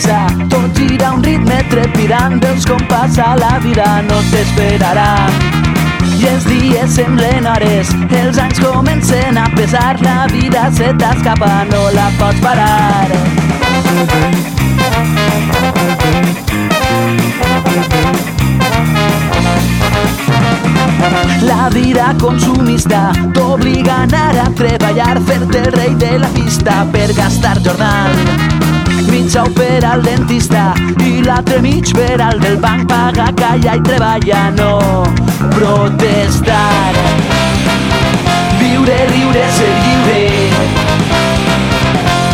pressa, tot gira un ritme trepidant, veus com passa la vida, no t'esperarà. I els dies semblen hores, els anys comencen a pesar, la vida se t'escapa, no la pots parar. La vida consumista t'obliga a anar a treballar, fer-te el rei de la pista per gastar jornal. Sou per al dentista i l'altre mig per al del banc paga, calla i treballa, no protestar. Viure, riure, ser lliure,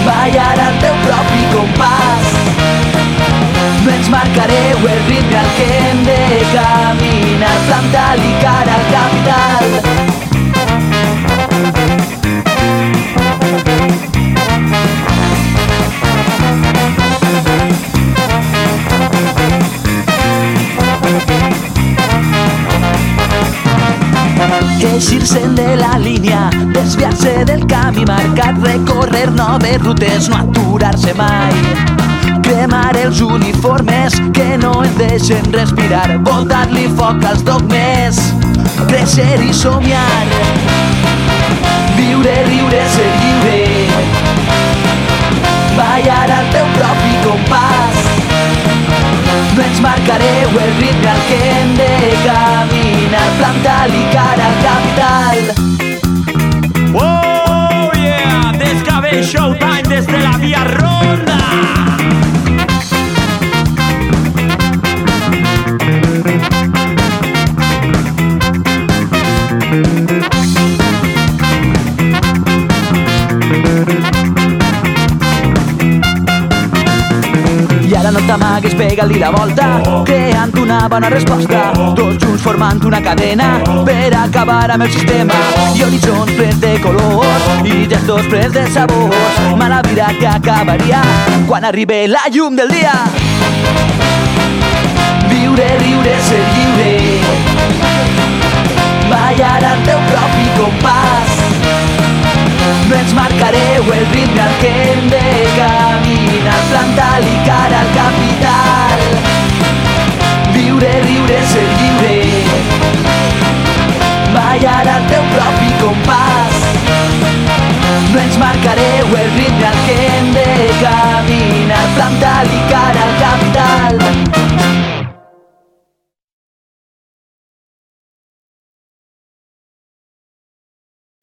ballar al teu propi compàs. No ens marcareu el ritme Eixir-se'n de la línia, desviar-se del camí marcat, recórrer noves rutes, no aturar-se mai. Cremar els uniformes que no ens deixen respirar, voltar-li foc als dogmes, créixer i somiar. Showtime desde la Vía Ronda. I ara no t'amaguis, pega-li la volta, creant una bona resposta. Tots junts formant una cadena per acabar amb el sistema. I horitzons plens de colors i gestos plens de sabors. Mala vida que acabaria quan arribi la llum del dia. vuelve a